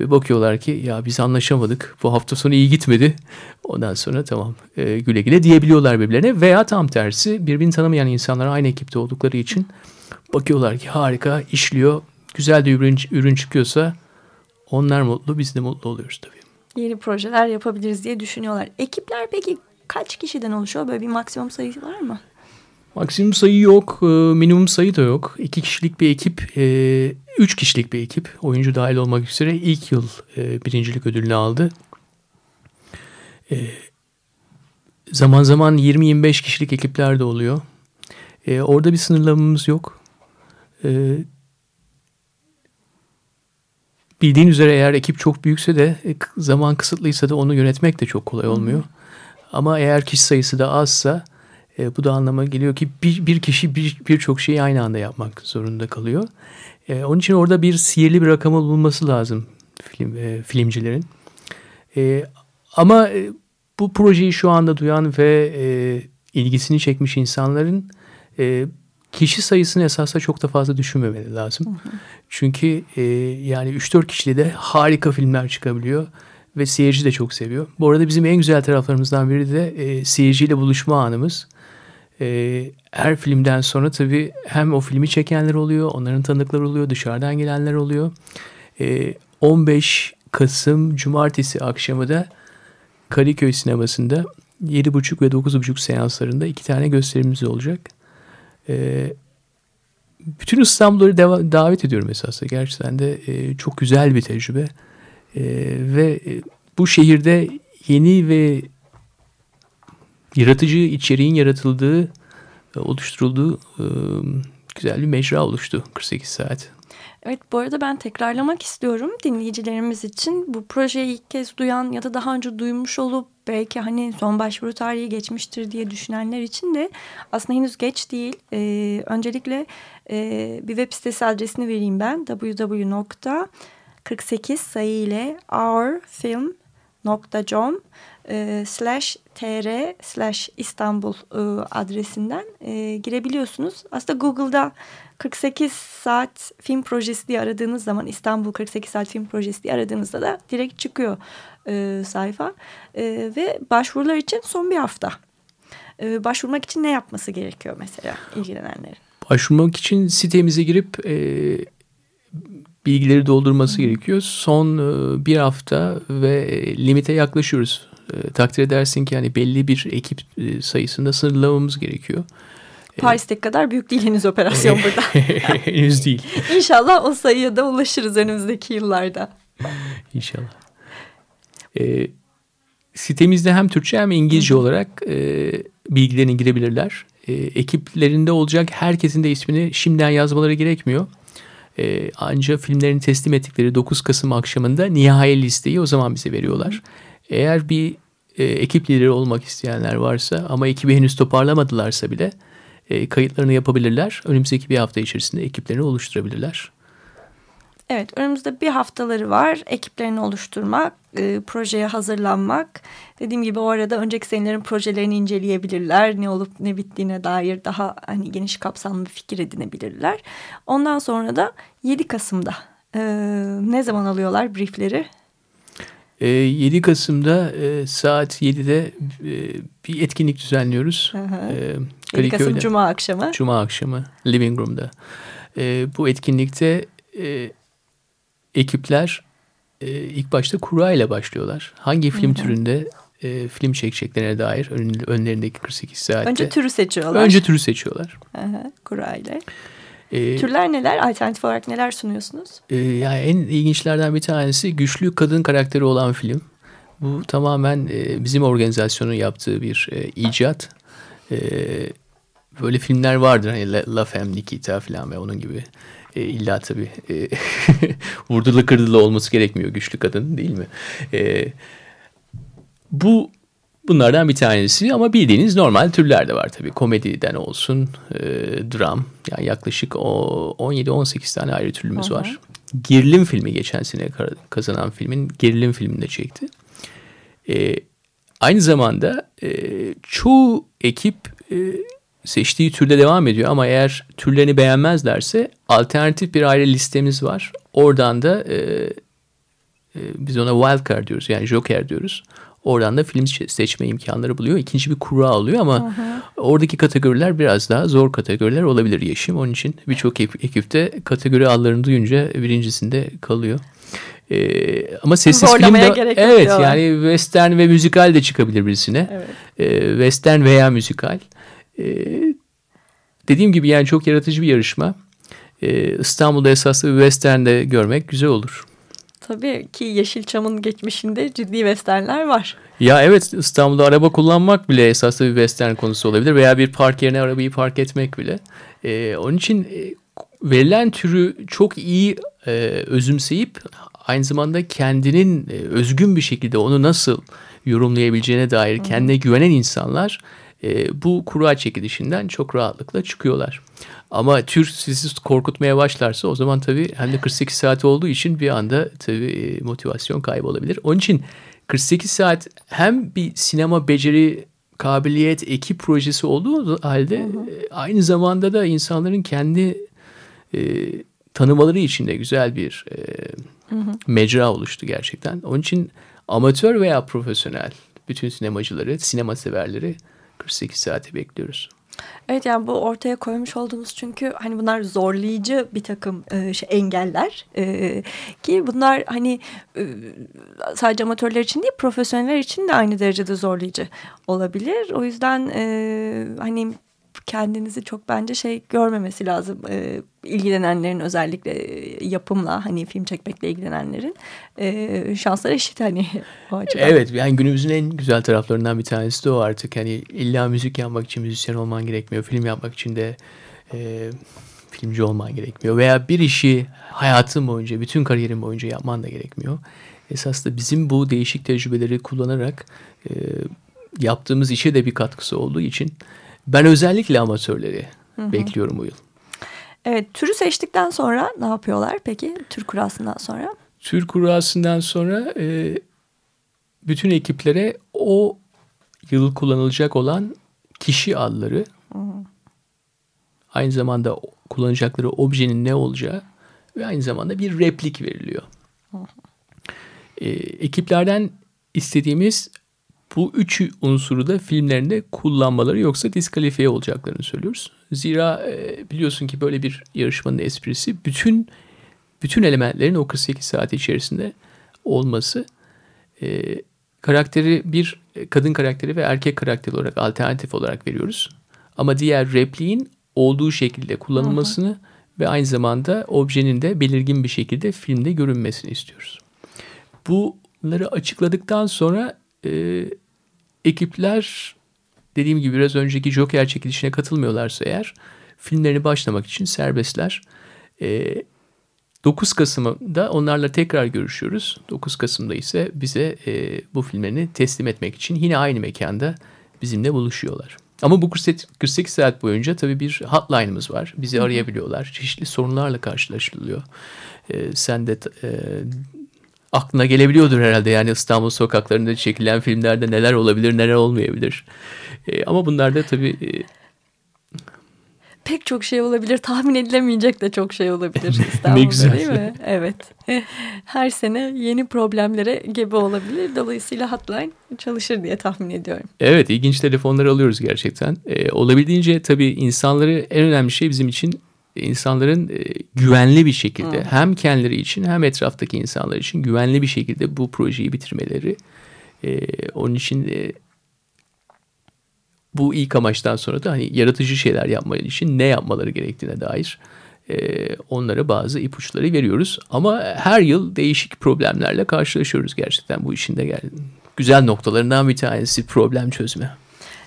Speaker 5: Ve bakıyorlar ki ya biz anlaşamadık. Bu hafta sonu iyi gitmedi. Ondan sonra tamam e, güle güle diyebiliyorlar birbirlerine. Veya tam tersi birbirini tanımayan insanlar aynı ekipte oldukları için bakıyorlar ki harika işliyor. Güzel de ürün, ürün çıkıyorsa onlar mutlu biz de mutlu oluyoruz tabii.
Speaker 2: Yeni projeler yapabiliriz diye düşünüyorlar. Ekipler peki kaç kişiden oluşuyor? Böyle bir maksimum sayısı var mı?
Speaker 5: Maksimum sayı yok, e, minimum sayı da yok. İki kişilik bir ekip, e, üç kişilik bir ekip, oyuncu dahil olmak üzere ilk yıl e, birincilik ödülünü aldı. Zaman zaman 20-25 kişilik ekipler de oluyor. Orada bir sınırlamamız yok. Bildiğin üzere eğer ekip çok büyükse de zaman kısıtlıysa da onu yönetmek de çok kolay olmuyor. Ama eğer kişi sayısı da azsa e, bu da anlama geliyor ki bir, bir kişi birçok bir şeyi aynı anda yapmak zorunda kalıyor. E, onun için orada bir sihirli bir rakamı bulması lazım film e, filmcilerin. E, ama e, bu projeyi şu anda duyan ve e, ilgisini çekmiş insanların e, kişi sayısını esasla çok da fazla düşünmemeleri lazım. Hı hı. Çünkü e, yani 3-4 kişide de harika filmler çıkabiliyor ve seyirci de çok seviyor. Bu arada bizim en güzel taraflarımızdan biri de e, seyirciyle buluşma anımız e, her filmden sonra tabii hem o filmi çekenler oluyor, onların tanıkları oluyor, dışarıdan gelenler oluyor. E, ee, 15 Kasım Cumartesi akşamı da Kadıköy sinemasında 7.30 ve 9.30 seanslarında iki tane gösterimimiz olacak. E, bütün İstanbul'ları davet ediyorum esasında. Gerçekten de e, çok güzel bir tecrübe. E, ve e, bu şehirde yeni ve yaratıcı içeriğin yaratıldığı, oluşturulduğu güzel bir mecra oluştu 48 saat.
Speaker 2: Evet bu arada ben tekrarlamak istiyorum dinleyicilerimiz için. Bu projeyi ilk kez duyan ya da daha önce duymuş olup belki hani son başvuru tarihi geçmiştir diye düşünenler için de aslında henüz geç değil. Ee, öncelikle e, bir web sitesi adresini vereyim ben www.48 sayı ile ourfilm.com e, slash tr slash İstanbul e, adresinden e, girebiliyorsunuz. Aslında Google'da 48 saat film projesi diye aradığınız zaman İstanbul 48 saat film projesi diye aradığınızda da direkt çıkıyor e, sayfa. E, ve başvurular için son bir hafta. E, başvurmak için ne yapması gerekiyor mesela ilgilenenlerin?
Speaker 5: Başvurmak için sitemize girip e, bilgileri doldurması gerekiyor. Son e, bir hafta ve e, limite yaklaşıyoruz. E, takdir edersin ki yani belli bir ekip e, sayısında sınırlamamız gerekiyor.
Speaker 2: Paris'teki kadar büyük değil henüz operasyon burada.
Speaker 5: Henüz değil.
Speaker 2: İnşallah o sayıya da ulaşırız önümüzdeki yıllarda.
Speaker 5: İnşallah. E, sitemizde hem Türkçe hem İngilizce olarak e, bilgilerini girebilirler. E, ekiplerinde olacak herkesin de ismini şimdiden yazmaları gerekmiyor. E, ancak filmlerini teslim ettikleri 9 Kasım akşamında nihai listeyi o zaman bize veriyorlar. Eğer bir e, ekip lideri olmak isteyenler varsa ama ekibi henüz toparlamadılarsa bile e, kayıtlarını yapabilirler. Önümüzdeki bir hafta içerisinde ekiplerini oluşturabilirler.
Speaker 2: Evet önümüzde bir haftaları var ekiplerini oluşturmak, e, projeye hazırlanmak. Dediğim gibi o arada önceki senelerin projelerini inceleyebilirler. Ne olup ne bittiğine dair daha hani geniş kapsamlı bir fikir edinebilirler. Ondan sonra da 7 Kasım'da e, ne zaman alıyorlar briefleri?
Speaker 5: E, 7 Kasım'da e, saat 7'de e, bir etkinlik düzenliyoruz.
Speaker 2: Hı hı.
Speaker 5: E,
Speaker 2: 7
Speaker 5: Kadıköy'de.
Speaker 2: Kasım Cuma akşamı.
Speaker 5: Cuma akşamı Living Room'da. E, bu etkinlikte e, ekipler e, ilk başta kura ile başlıyorlar. Hangi film türünde e, film çekeceklerine dair ön- önlerindeki 48 saatte.
Speaker 2: Önce türü seçiyorlar.
Speaker 5: Önce türü seçiyorlar.
Speaker 2: Kura ile.
Speaker 5: E,
Speaker 2: Türler neler? Alternatif olarak neler sunuyorsunuz?
Speaker 5: e, yani en ilginçlerden bir tanesi güçlü kadın karakteri olan film. Bu tamamen e, bizim organizasyonun yaptığı bir e, icat. E, böyle filmler vardır hani La, La Femme Nikita falan ve onun gibi. E, illa tabii e, vurdulu kırdılı olması gerekmiyor güçlü kadın değil mi? E, bu bunlardan bir tanesi ama bildiğiniz normal türler de var tabii. Komediden olsun, e, dram. Yani yaklaşık o 17-18 tane ayrı türlümüz
Speaker 2: Hı hı.
Speaker 5: var. Gerilim filmi geçen sene ka- kazanan filmin gerilim filmini de çekti. E, aynı zamanda e, çoğu ekip e, seçtiği türde devam ediyor ama eğer türlerini beğenmezlerse alternatif bir ayrı listemiz var. Oradan da e, e, biz ona wild card diyoruz yani joker diyoruz. Oradan da film seç- seçme imkanları buluyor. İkinci bir kura alıyor ama oradaki kategoriler biraz daha zor kategoriler olabilir Yeşim. Onun için birçok ekip- ekipte kategori allarını duyunca birincisinde kalıyor. Ee, ama sessiz film
Speaker 2: Zorlamaya
Speaker 5: de
Speaker 2: gerek yok
Speaker 5: evet
Speaker 2: diyorlar.
Speaker 5: yani western ve müzikal de çıkabilir birisine.
Speaker 2: Evet.
Speaker 5: Ee, western veya müzikal. Ee, dediğim gibi yani çok yaratıcı bir yarışma. Ee, İstanbul'da esaslı bir western'de görmek güzel olur.
Speaker 2: Tabii ki Yeşilçam'ın geçmişinde ciddi westernler var.
Speaker 5: Ya evet İstanbul'da araba kullanmak bile esaslı bir western konusu olabilir veya bir park yerine arabayı park etmek bile. Ee, onun için e, verilen türü çok iyi e, özümseyip aynı zamanda kendinin e, özgün bir şekilde onu nasıl yorumlayabileceğine dair kendine güvenen insanlar e, bu kura çekilişinden çok rahatlıkla çıkıyorlar. Ama tür sizi korkutmaya başlarsa o zaman tabii hem de 48 saat olduğu için bir anda tabii e, motivasyon kaybolabilir. Onun için 48 saat hem bir sinema beceri kabiliyet ekip projesi olduğu halde e, aynı zamanda da insanların kendi e, tanımaları için de güzel bir e, mecra oluştu gerçekten. Onun için amatör veya profesyonel bütün sinemacıları, sinema severleri 48 saate bekliyoruz.
Speaker 2: Evet yani bu ortaya koymuş olduğumuz çünkü hani bunlar zorlayıcı bir takım e, şey, engeller E, ki bunlar hani e, sadece amatörler için değil profesyoneller için de aynı derecede zorlayıcı olabilir. O yüzden e, hani kendinizi çok bence şey görmemesi lazım e, ilgilenenlerin özellikle e, yapımla hani film çekmekle ilgilenenlerin e, şansları eşit hani o açıdan.
Speaker 5: Evet yani günümüzün en güzel taraflarından bir tanesi de o artık. Hani illa müzik yapmak için müzisyen olman gerekmiyor. Film yapmak için de e, filmci olman gerekmiyor. Veya bir işi hayatın boyunca, bütün kariyerin boyunca yapman da gerekmiyor. Esas da bizim bu değişik tecrübeleri kullanarak e, yaptığımız işe de bir katkısı olduğu için ben özellikle amatörleri bekliyorum bu yıl.
Speaker 2: Evet türü seçtikten sonra ne yapıyorlar peki tür kurasından sonra?
Speaker 5: Tür kurasından sonra e, bütün ekiplere o yıl kullanılacak olan kişi adları aynı zamanda kullanacakları objenin ne olacağı ve aynı zamanda bir replik veriliyor. E, ekiplerden istediğimiz bu üç unsuru da filmlerinde kullanmaları yoksa diskalifiye olacaklarını söylüyoruz. Zira e, biliyorsun ki böyle bir yarışmanın esprisi bütün bütün elementlerin o 48 saat içerisinde olması e, karakteri bir kadın karakteri ve erkek karakteri olarak alternatif olarak veriyoruz. Ama diğer repliğin olduğu şekilde kullanılmasını hı hı. ve aynı zamanda objenin de belirgin bir şekilde filmde görünmesini istiyoruz. Bunları açıkladıktan sonra e, ekipler dediğim gibi biraz önceki Joker çekilişine katılmıyorlarsa eğer filmlerini başlamak için serbestler. E, 9 Kasım'da onlarla tekrar görüşüyoruz. 9 Kasım'da ise bize e, bu filmlerini teslim etmek için yine aynı mekanda bizimle buluşuyorlar. Ama bu 48 saat boyunca tabii bir hotline'ımız var. Bizi arayabiliyorlar. Çeşitli sorunlarla karşılaşılıyor. E, sen de e, aklına gelebiliyordur herhalde. Yani İstanbul sokaklarında çekilen filmlerde neler olabilir, neler olmayabilir. E, ama bunlar da tabii e,
Speaker 2: pek çok şey olabilir. Tahmin edilemeyecek de çok şey olabilir İstanbul'da
Speaker 5: ne güzel.
Speaker 2: değil mi? Evet. Her sene yeni problemlere gebe olabilir. Dolayısıyla hotline çalışır diye tahmin ediyorum.
Speaker 5: Evet ilginç telefonlar alıyoruz gerçekten. Ee, olabildiğince tabii insanları en önemli şey bizim için insanların e, güvenli bir şekilde hmm. hem kendileri için hem etraftaki insanlar için güvenli bir şekilde bu projeyi bitirmeleri. E, onun için e, bu ilk amaçtan sonra da hani yaratıcı şeyler yapmaları için ne yapmaları gerektiğine dair e, onlara bazı ipuçları veriyoruz. Ama her yıl değişik problemlerle karşılaşıyoruz gerçekten bu işin de gel güzel noktalarından bir tanesi problem çözme.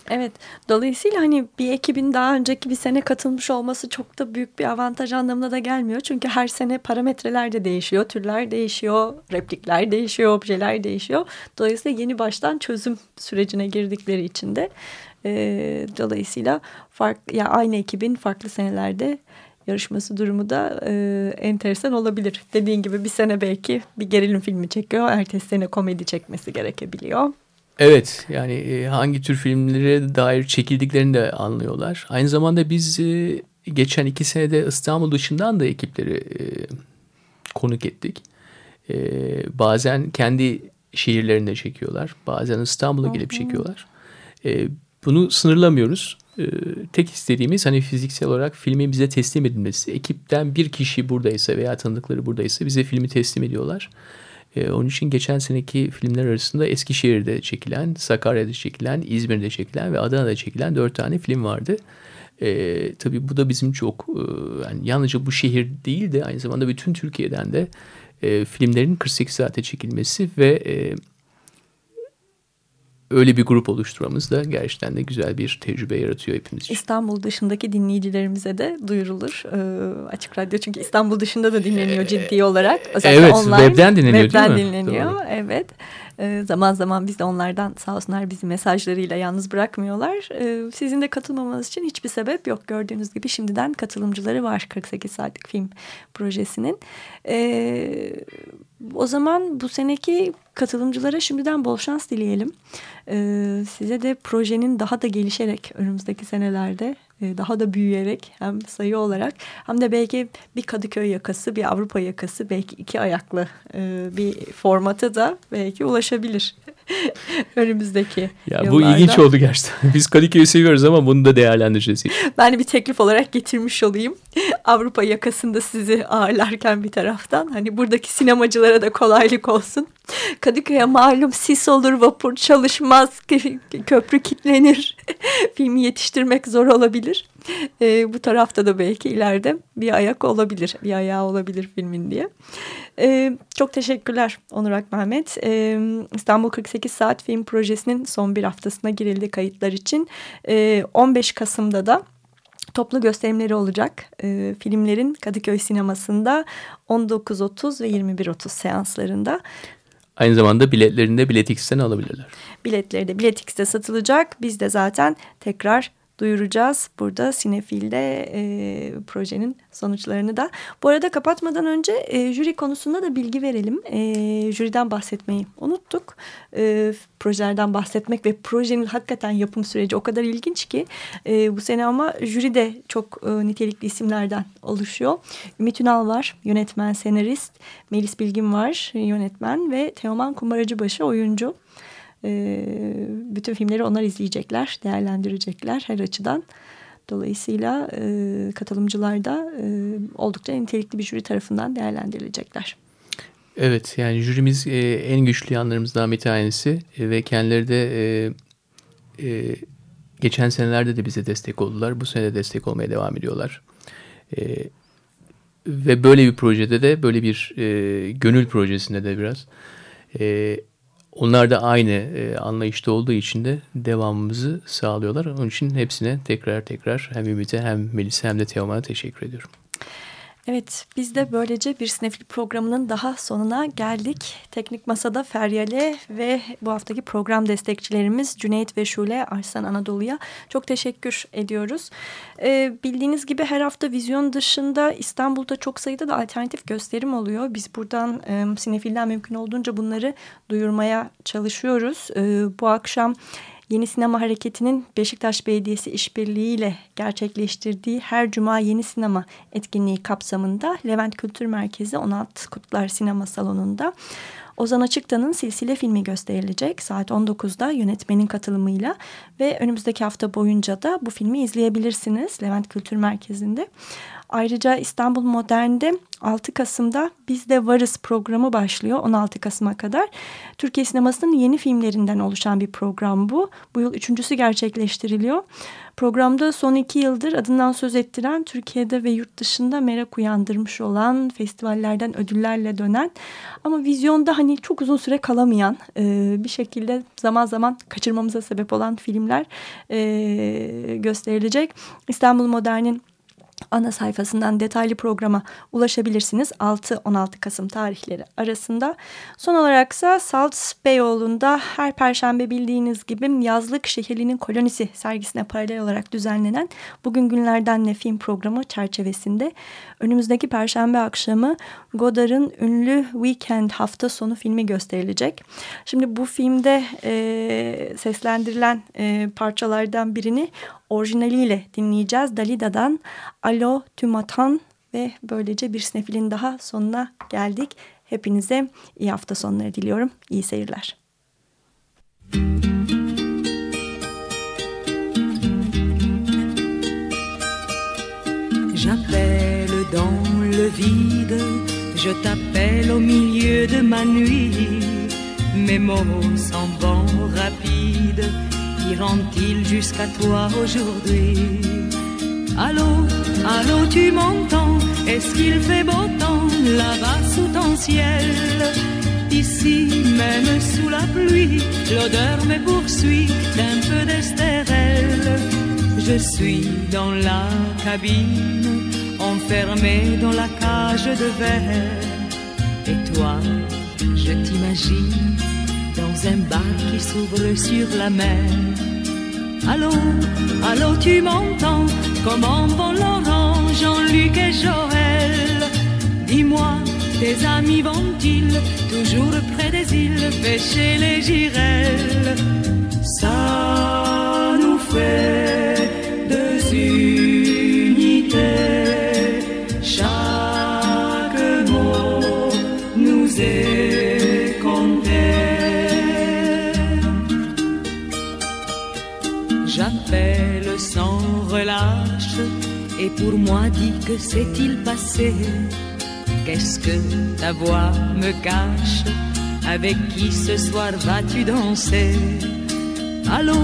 Speaker 2: Evet. Dolayısıyla hani bir ekibin daha önceki bir sene katılmış olması çok da büyük bir avantaj anlamına da gelmiyor. Çünkü her sene parametreler de değişiyor, türler değişiyor, replikler değişiyor, objeler değişiyor. Dolayısıyla yeni baştan çözüm sürecine girdikleri için de e, dolayısıyla fark, ya aynı ekibin farklı senelerde yarışması durumu da e, enteresan olabilir. Dediğin gibi bir sene belki bir gerilim filmi çekiyor, ertesi sene komedi çekmesi gerekebiliyor.
Speaker 5: Evet yani e, hangi tür filmlere dair çekildiklerini de anlıyorlar. Aynı zamanda biz e, geçen iki senede İstanbul dışından da ekipleri e, konuk ettik. Bazen kendi şehirlerinde çekiyorlar. Bazen İstanbul'a gelip çekiyorlar. Bunu sınırlamıyoruz. Tek istediğimiz hani fiziksel olarak filmin bize teslim edilmesi. Ekipten bir kişi buradaysa veya tanıdıkları buradaysa bize filmi teslim ediyorlar. Ee, onun için geçen seneki filmler arasında Eskişehir'de çekilen, Sakarya'da çekilen, İzmir'de çekilen ve Adana'da çekilen dört tane film vardı. Ee, tabii bu da bizim çok e, yani yalnızca bu şehir değil de aynı zamanda bütün Türkiye'den de e, filmlerin 48 saate çekilmesi ve e, öyle bir grup oluşturmamız da gerçekten de güzel bir tecrübe yaratıyor hepimiz için.
Speaker 2: İstanbul dışındaki dinleyicilerimize de duyurulur. Ee, açık Radyo çünkü İstanbul dışında da dinleniyor ciddi olarak.
Speaker 5: Özellikle evet, online, webden dinleniyor
Speaker 2: webden
Speaker 5: değil mi?
Speaker 2: dinleniyor, Doğru. evet. Ee, zaman zaman biz de onlardan sağ olsunlar bizi mesajlarıyla yalnız bırakmıyorlar. Ee, sizin de katılmamanız için hiçbir sebep yok. Gördüğünüz gibi şimdiden katılımcıları var 48 saatlik film projesinin. Ee, o zaman bu seneki katılımcılara şimdiden bol şans dileyelim. Size de projenin daha da gelişerek önümüzdeki senelerde daha da büyüyerek hem sayı olarak hem de belki bir Kadıköy yakası bir Avrupa yakası belki iki ayaklı e, bir formata da belki ulaşabilir önümüzdeki
Speaker 5: ya
Speaker 2: yıllarda.
Speaker 5: Bu ilginç oldu gerçekten. Biz Kadıköy'ü seviyoruz ama bunu da değerlendireceğiz.
Speaker 2: Ben bir teklif olarak getirmiş olayım. Avrupa yakasında sizi ağırlarken bir taraftan hani buradaki sinemacılara da kolaylık olsun. Kadıköy'e malum sis olur, vapur çalışmaz, köprü kilitlenir. Filmi yetiştirmek zor olabilir. E, bu tarafta da belki ileride bir ayak olabilir, bir ayağı olabilir filmin diye. E, çok teşekkürler Onur Akmehmet. E, İstanbul 48 Saat Film Projesi'nin son bir haftasına girildi kayıtlar için. E, 15 Kasım'da da toplu gösterimleri olacak. E, filmlerin Kadıköy sinemasında 19.30 ve 21.30 seanslarında.
Speaker 5: Aynı zamanda biletlerini de Biletix'ten alabilirler.
Speaker 2: Biletleri de Biletix'te satılacak. Biz de zaten tekrar duyuracağız. Burada Sinefil'de e, projenin sonuçlarını da. Bu arada kapatmadan önce e, jüri konusunda da bilgi verelim. E, jüriden bahsetmeyi unuttuk. E, projelerden bahsetmek ve projenin hakikaten yapım süreci o kadar ilginç ki e, bu sene ama jüri de çok e, nitelikli isimlerden oluşuyor. Ümit Ünal var, yönetmen, senarist. Melis Bilgin var, yönetmen ve Teoman Kumaracıbaşı oyuncu. E, bütün filmleri onlar izleyecekler, değerlendirecekler her açıdan. Dolayısıyla e, katılımcılar da e, oldukça nitelikli bir jüri tarafından değerlendirilecekler.
Speaker 5: Evet yani jürimiz e, en güçlü yanlarımızdan bir tanesi e, ve kendileri de e, e, geçen senelerde de bize destek oldular. Bu sene de destek olmaya devam ediyorlar. E, ve böyle bir projede de böyle bir e, gönül projesinde de biraz e, onlar da aynı e, anlayışta olduğu için de devamımızı sağlıyorlar. Onun için hepsine tekrar tekrar hem Ümit'e hem Melis'e hem de Teoman'a teşekkür ediyorum.
Speaker 2: Evet biz de böylece bir sinefil programının daha sonuna geldik. Teknik Masa'da Feryal'e ve bu haftaki program destekçilerimiz Cüneyt ve Şule Arslan Anadolu'ya çok teşekkür ediyoruz. Ee, bildiğiniz gibi her hafta vizyon dışında İstanbul'da çok sayıda da alternatif gösterim oluyor. Biz buradan e, sinefilden mümkün olduğunca bunları duyurmaya çalışıyoruz. E, bu akşam Yeni Sinema Hareketi'nin Beşiktaş Belediyesi işbirliğiyle gerçekleştirdiği Her Cuma Yeni Sinema etkinliği kapsamında Levent Kültür Merkezi 16 Kutlar Sinema Salonu'nda Ozan Açıktan'ın silsile filmi gösterilecek saat 19'da yönetmenin katılımıyla ve önümüzdeki hafta boyunca da bu filmi izleyebilirsiniz Levent Kültür Merkezi'nde. Ayrıca İstanbul Modern'de 6 Kasım'da Biz de Varız programı başlıyor 16 Kasım'a kadar. Türkiye sinemasının yeni filmlerinden oluşan bir program bu. Bu yıl üçüncüsü gerçekleştiriliyor. Programda son iki yıldır adından söz ettiren Türkiye'de ve yurt dışında merak uyandırmış olan festivallerden ödüllerle dönen ama vizyonda hani çok uzun süre kalamayan e, bir şekilde zaman zaman kaçırmamıza sebep olan filmler e, gösterilecek. İstanbul Modern'in ana sayfasından detaylı programa ulaşabilirsiniz. 6-16 Kasım tarihleri arasında. Son olaraksa Salt Beyoğlu'nda her perşembe bildiğiniz gibi yazlık şehirlinin kolonisi sergisine paralel olarak düzenlenen Bugün Günlerden Ne film programı çerçevesinde önümüzdeki perşembe akşamı Godard'ın ünlü Weekend hafta sonu filmi gösterilecek. Şimdi bu filmde e, seslendirilen e, parçalardan birini orijinaliyle dinleyeceğiz. Dalida'dan Alo Tümatan ve böylece bir snefilin daha sonuna geldik. Hepinize iyi hafta sonları diliyorum. İyi seyirler.
Speaker 3: J'appelle dans le vide, je t'appelle au milieu de ma nuit. Mes mots s'en vont rapides iront-ils jusqu'à toi aujourd'hui? Allô, allô, tu m'entends? Est-ce qu'il fait beau temps là-bas sous ton ciel? Ici, même sous la pluie, l'odeur me poursuit d'un peu d'estérel. Je suis dans la cabine, enfermé dans la cage de verre. Et toi, je t'imagine un bar qui s'ouvre sur la mer. Allô, allô, tu m'entends? Comment vont Laurent, Jean-Luc et Joël? Dis-moi, tes amis vont-ils toujours près des îles pêcher les girelles? Ça nous fait deux unités. Pour moi dis que s'est-il passé? Qu'est-ce que ta voix me cache? Avec qui ce soir vas-tu danser? Allô,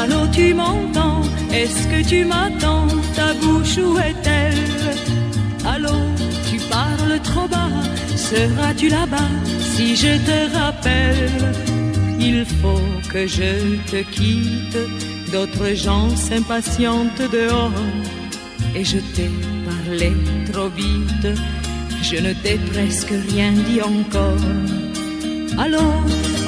Speaker 3: allô, tu m'entends? Est-ce que tu m'attends? Ta bouche où est-elle? Allô, tu parles trop bas? Seras-tu là-bas si je te rappelle? Il faut que je te quitte. D'autres gens s'impatientent dehors Et je t'ai parlé trop vite. Je ne t'ai presque rien dit encore. Allô,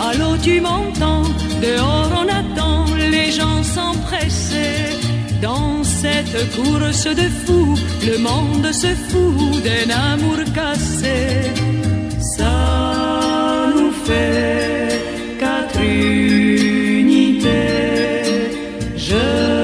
Speaker 3: allô, tu m'entends? Dehors on attend, les gens s'empressaient Dans cette course de fous, le monde se fout d'un amour cassé. Ça nous fait quatre unités. Je